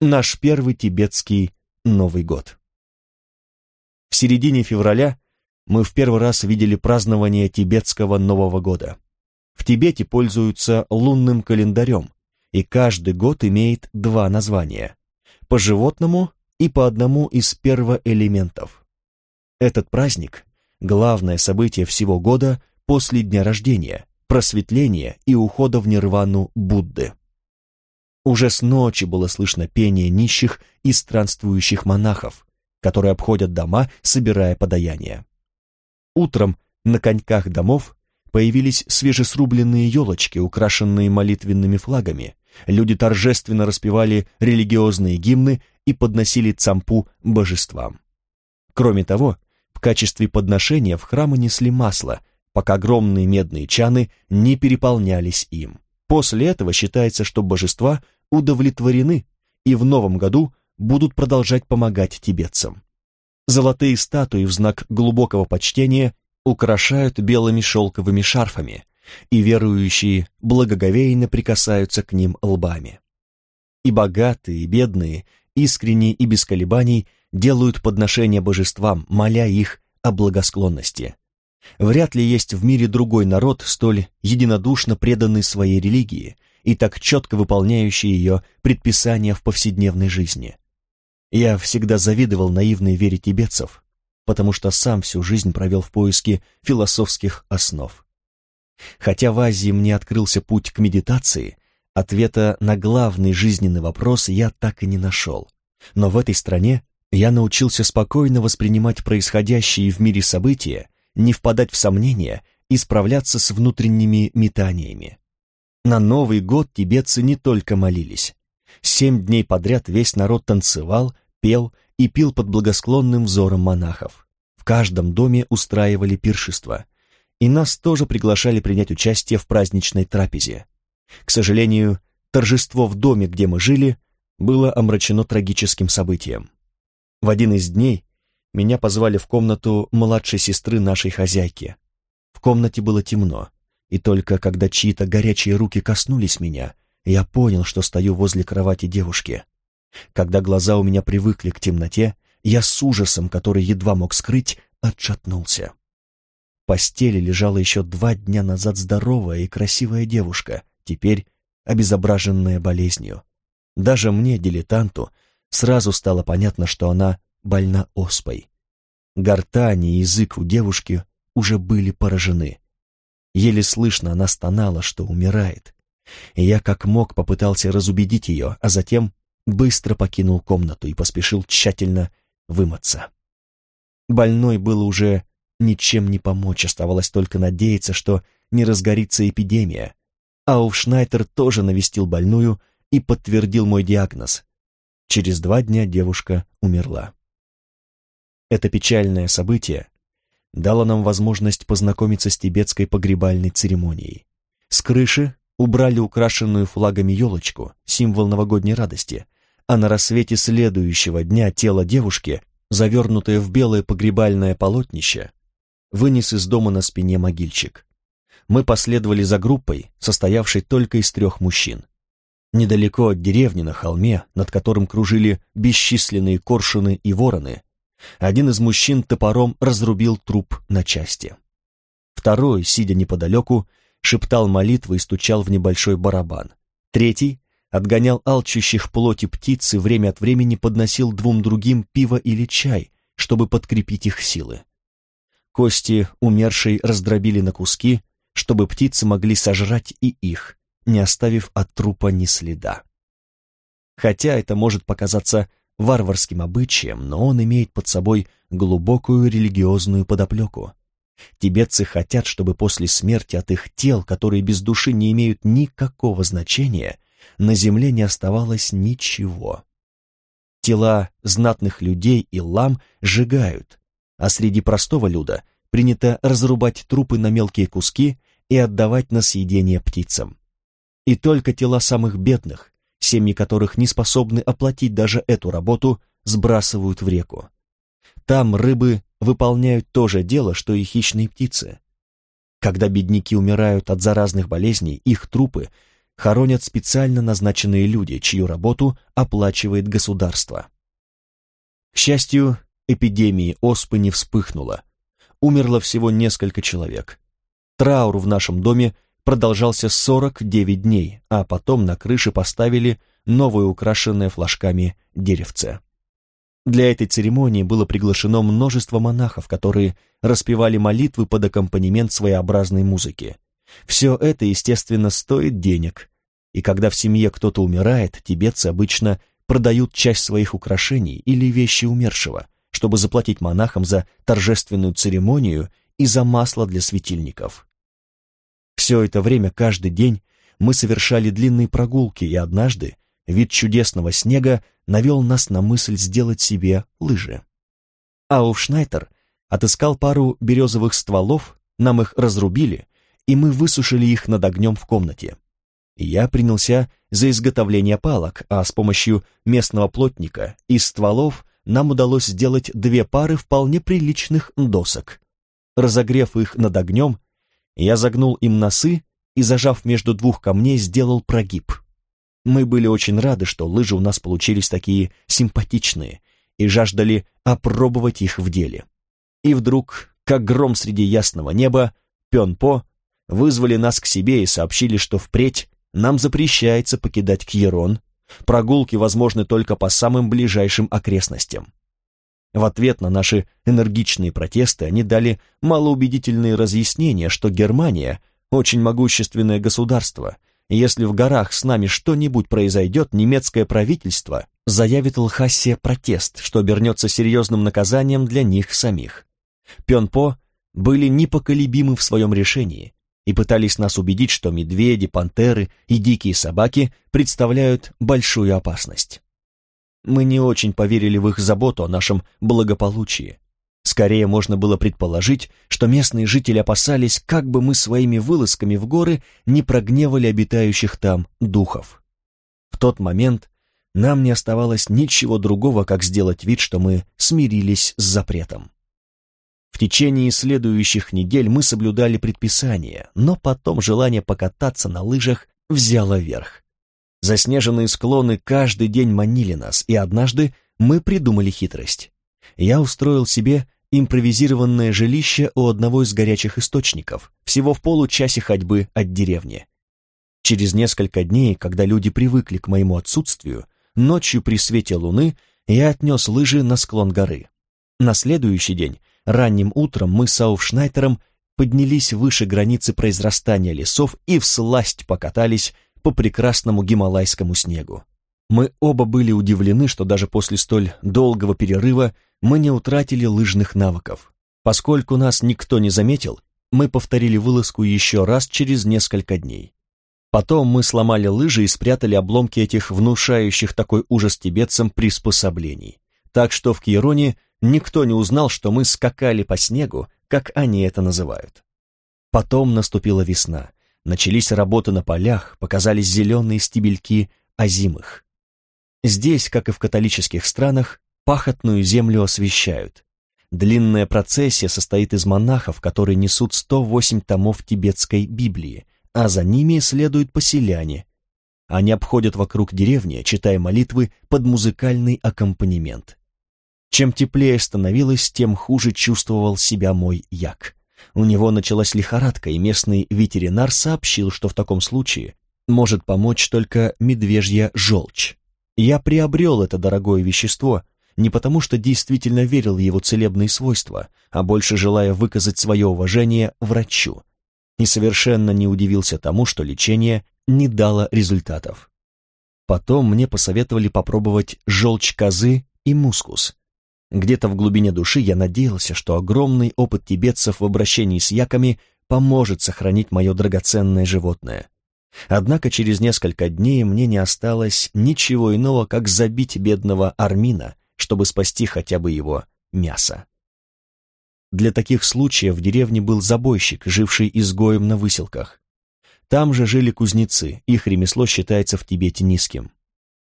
наш первый тибетский Новый год. В середине февраля мы в первый раз видели празднование тибетского Нового года. В Тибете пользуются лунным календарем, и каждый год имеет два названия – по животному и по одному из первоэлементов. Этот праздник – главное событие всего года после дня рождения, просветления и ухода в нирвану Будды. Уже с ночи было слышно пение нищих и странствующих монахов, которые обходят дома, собирая подаяние. Утром на коньках домов появились свежесрубленные елочки, украшенные молитвенными флагами. Люди торжественно распевали религиозные гимны и подносили цампу божествам. Кроме того, в качестве подношения в храмы несли масло, пока огромные медные чаны не переполнялись им. После этого считается, что божества удовлетворены и в новом году будут продолжать помогать тибетцам. Золотые статуи в знак глубокого почтения украшают белыми шелковыми шарфами, и верующие благоговейно прикасаются к ним лбами. И богатые, и бедные, искренние и без колебаний делают подношения божествам, моля их о благосклонности. Вряд ли есть в мире другой народ, столь единодушно преданный своей религии и так четко выполняющий ее предписания в повседневной жизни. Я всегда завидовал наивной вере тибетцев, потому что сам всю жизнь провел в поиске философских основ. Хотя в Азии мне открылся путь к медитации, ответа на главный жизненный вопрос я так и не нашел. Но в этой стране я научился спокойно воспринимать происходящие в мире события не впадать в сомнения и справляться с внутренними метаниями. На Новый год тибетцы не только молились. Семь дней подряд весь народ танцевал, пел и пил под благосклонным взором монахов. В каждом доме устраивали пиршество. И нас тоже приглашали принять участие в праздничной трапезе. К сожалению, торжество в доме, где мы жили, было омрачено трагическим событием. В один из дней меня позвали в комнату младшей сестры нашей хозяйки. В комнате было темно, и только когда чьи-то горячие руки коснулись меня, я понял, что стою возле кровати девушки. Когда глаза у меня привыкли к темноте, я с ужасом, который едва мог скрыть, отшатнулся. В постели лежала еще два дня назад здоровая и красивая девушка, теперь обезображенная болезнью. Даже мне, дилетанту, сразу стало понятно, что она больна оспой. Гортань и язык у девушки уже были поражены. Еле слышно она стонала, что умирает. И я как мог попытался разубедить ее, а затем быстро покинул комнату и поспешил тщательно вымыться. Больной было уже ничем не помочь, оставалось только надеяться, что не разгорится эпидемия. Ауфшнайтер тоже навестил больную и подтвердил мой диагноз. Через два дня девушка умерла. Это печальное событие дало нам возможность познакомиться с тибетской погребальной церемонией. С крыши убрали украшенную флагами елочку, символ новогодней радости, а на рассвете следующего дня тело девушки, завернутое в белое погребальное полотнище, вынес из дома на спине могильчик. Мы последовали за группой, состоявшей только из трех мужчин. Недалеко от деревни на холме, над которым кружили бесчисленные коршуны и вороны, один из мужчин топором разрубил труп на части. Второй, сидя неподалеку, шептал молитвы и стучал в небольшой барабан. Третий отгонял алчущих плоти птиц и время от времени подносил двум другим пиво или чай, чтобы подкрепить их силы. Кости умершей раздробили на куски, чтобы птицы могли сожрать и их, не оставив от трупа ни следа. Хотя это может показаться варварским обычаем, но он имеет под собой глубокую религиозную подоплеку. Тибетцы хотят, чтобы после смерти от их тел, которые без души не имеют никакого значения, на земле не оставалось ничего. Тела знатных людей и лам сжигают, а среди простого люда принято разрубать трупы на мелкие куски и отдавать на съедение птицам. И только тела самых бедных, семьи которых не способны оплатить даже эту работу, сбрасывают в реку. Там рыбы выполняют то же дело, что и хищные птицы. Когда бедняки умирают от заразных болезней, их трупы хоронят специально назначенные люди, чью работу оплачивает государство. К счастью, эпидемии оспы не вспыхнуло. Умерло всего несколько человек. Траур в нашем доме продолжался 49 дней, а потом на крыше поставили новое украшенное флажками деревце. Для этой церемонии было приглашено множество монахов, которые распевали молитвы под аккомпанемент своеобразной музыки. Все это, естественно, стоит денег, и когда в семье кто-то умирает, тибетцы обычно продают часть своих украшений или вещи умершего, чтобы заплатить монахам за торжественную церемонию и за масло для светильников. Все это время каждый день мы совершали длинные прогулки, и однажды вид чудесного снега навел нас на мысль сделать себе лыжи. Ауфшнайтер отыскал пару березовых стволов, нам их разрубили, и мы высушили их над огнем в комнате. Я принялся за изготовление палок, а с помощью местного плотника из стволов нам удалось сделать две пары вполне приличных досок. Разогрев их над огнем, я загнул им носы и, зажав между двух камней, сделал прогиб. Мы были очень рады, что лыжи у нас получились такие симпатичные и жаждали опробовать их в деле. И вдруг, как гром среди ясного неба, Пёнпо вызвали нас к себе и сообщили, что впредь нам запрещается покидать Кьерон, прогулки возможны только по самым ближайшим окрестностям. В ответ на наши энергичные протесты они дали малоубедительные разъяснения, что Германия – очень могущественное государство, и если в горах с нами что-нибудь произойдет, немецкое правительство заявит Лхасе протест, что обернется серьезным наказанием для них самих. Пёнпо были непоколебимы в своем решении и пытались нас убедить, что медведи, пантеры и дикие собаки представляют большую опасность. Мы не очень поверили в их заботу о нашем благополучии. Скорее можно было предположить, что местные жители опасались, как бы мы своими вылазками в горы не прогневали обитающих там духов. В тот момент нам не оставалось ничего другого, как сделать вид, что мы смирились с запретом. В течение следующих недель мы соблюдали предписания, но потом желание покататься на лыжах взяло верх. Заснеженные склоны каждый день манили нас, и однажды мы придумали хитрость. Я устроил себе импровизированное жилище у одного из горячих источников, всего в получасе ходьбы от деревни. Через несколько дней, когда люди привыкли к моему отсутствию, ночью при свете луны я отнес лыжи на склон горы. На следующий день, ранним утром, мы с Ауфшнайтером поднялись выше границы произрастания лесов и всласть покатались по прекрасному гималайскому снегу. Мы оба были удивлены, что даже после столь долгого перерыва мы не утратили лыжных навыков. Поскольку нас никто не заметил, мы повторили вылазку еще раз через несколько дней. Потом мы сломали лыжи и спрятали обломки этих внушающих такой ужас тибетцам приспособлений. Так что в Киероне никто не узнал, что мы скакали по снегу, как они это называют. Потом наступила весна, Начались работы на полях, показались зеленые стебельки озимых. Здесь, как и в католических странах, пахотную землю освещают. Длинная процессия состоит из монахов, которые несут 108 томов тибетской Библии, а за ними следуют поселяне. Они обходят вокруг деревни, читая молитвы под музыкальный аккомпанемент. Чем теплее становилось, тем хуже чувствовал себя мой як. У него началась лихорадка, и местный ветеринар сообщил, что в таком случае может помочь только медвежья желчь. Я приобрел это дорогое вещество не потому, что действительно верил в его целебные свойства, а больше желая выказать свое уважение врачу. И совершенно не удивился тому, что лечение не дало результатов. Потом мне посоветовали попробовать желчь козы и мускус. Где-то в глубине души я надеялся, что огромный опыт тибетцев в обращении с яками поможет сохранить мое драгоценное животное. Однако через несколько дней мне не осталось ничего иного, как забить бедного Армина, чтобы спасти хотя бы его мясо. Для таких случаев в деревне был забойщик, живший изгоем на выселках. Там же жили кузнецы, их ремесло считается в Тибете низким.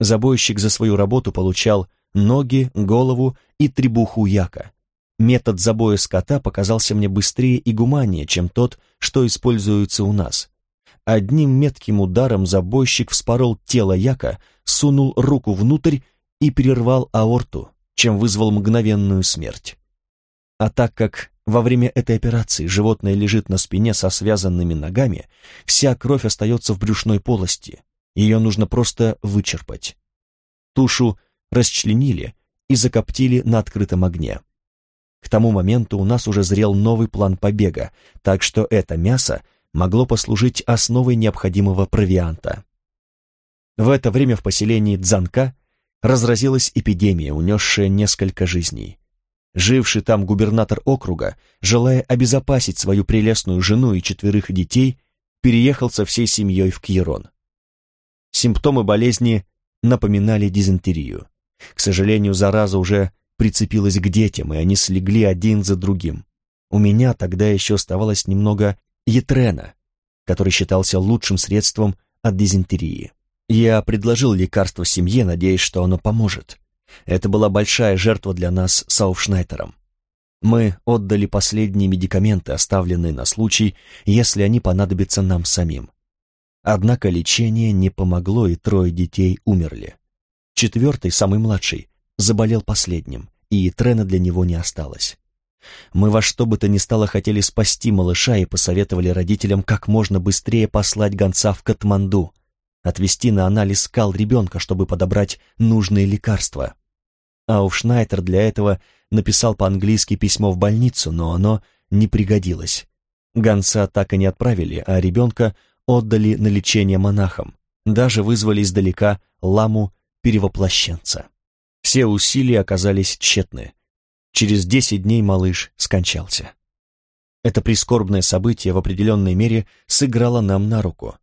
Забойщик за свою работу получал ноги, голову и требуху яка. Метод забоя скота показался мне быстрее и гуманнее, чем тот, что используется у нас. Одним метким ударом забойщик вспорол тело Яка, сунул руку внутрь и перервал аорту, чем вызвал мгновенную смерть. А так как во время этой операции животное лежит на спине со связанными ногами, вся кровь остается в брюшной полости, ее нужно просто вычерпать. Тушу расчленили и закоптили на открытом огне. К тому моменту у нас уже зрел новый план побега, так что это мясо могло послужить основой необходимого провианта. В это время в поселении Дзанка разразилась эпидемия, унесшая несколько жизней. Живший там губернатор округа, желая обезопасить свою прелестную жену и четверых детей, переехал со всей семьей в Кьерон. Симптомы болезни напоминали дизентерию. К сожалению, зараза уже прицепилась к детям, и они слегли один за другим. У меня тогда еще оставалось немного етрена, который считался лучшим средством от дизентерии. Я предложил лекарство семье, надеясь, что оно поможет. Это была большая жертва для нас с Ауфшнайтером. Мы отдали последние медикаменты, оставленные на случай, если они понадобятся нам самим. Однако лечение не помогло, и трое детей умерли. Четвертый, самый младший, заболел последним, и трена для него не осталось. Мы во что бы то ни стало хотели спасти малыша и посоветовали родителям как можно быстрее послать гонца в Катманду, отвезти на анализ скал ребенка, чтобы подобрать нужные лекарства. Ауфшнайтер для этого написал по-английски письмо в больницу, но оно не пригодилось. Гонца так и не отправили, а ребенка отдали на лечение монахам, даже вызвали издалека ламу-перевоплощенца. Все усилия оказались тщетны. Через десять дней малыш скончался. Это прискорбное событие в определенной мере сыграло нам на руку.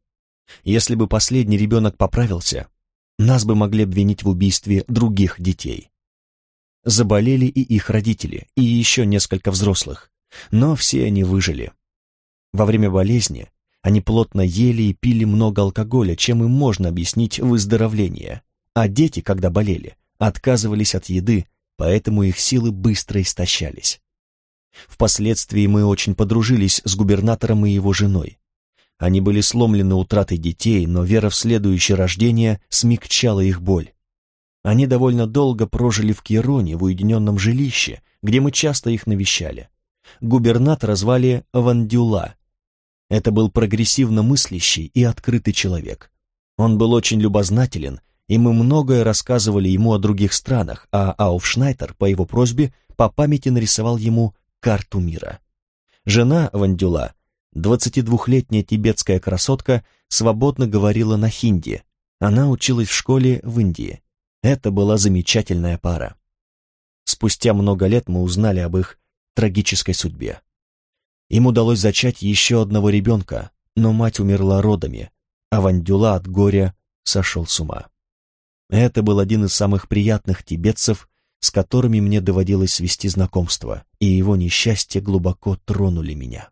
Если бы последний ребенок поправился, нас бы могли обвинить в убийстве других детей. Заболели и их родители, и еще несколько взрослых, но все они выжили. Во время болезни они плотно ели и пили много алкоголя, чем им можно объяснить выздоровление. А дети, когда болели, отказывались от еды, поэтому их силы быстро истощались. Впоследствии мы очень подружились с губернатором и его женой. Они были сломлены утратой детей, но вера в следующее рождение смягчала их боль. Они довольно долго прожили в Кироне, в уединенном жилище, где мы часто их навещали. Губернатора звали Вандюла. Это был прогрессивно мыслящий и открытый человек. Он был очень любознателен, и мы многое рассказывали ему о других странах, а Ауфшнайтер по его просьбе по памяти нарисовал ему карту мира. Жена Вандюла, 22-летняя тибетская красотка, свободно говорила на хинди. Она училась в школе в Индии. Это была замечательная пара. Спустя много лет мы узнали об их трагической судьбе. Им удалось зачать еще одного ребенка, но мать умерла родами, а Вандюла от горя сошел с ума. Это был один из самых приятных тибетцев, с которыми мне доводилось свести знакомство, и его несчастье глубоко тронули меня.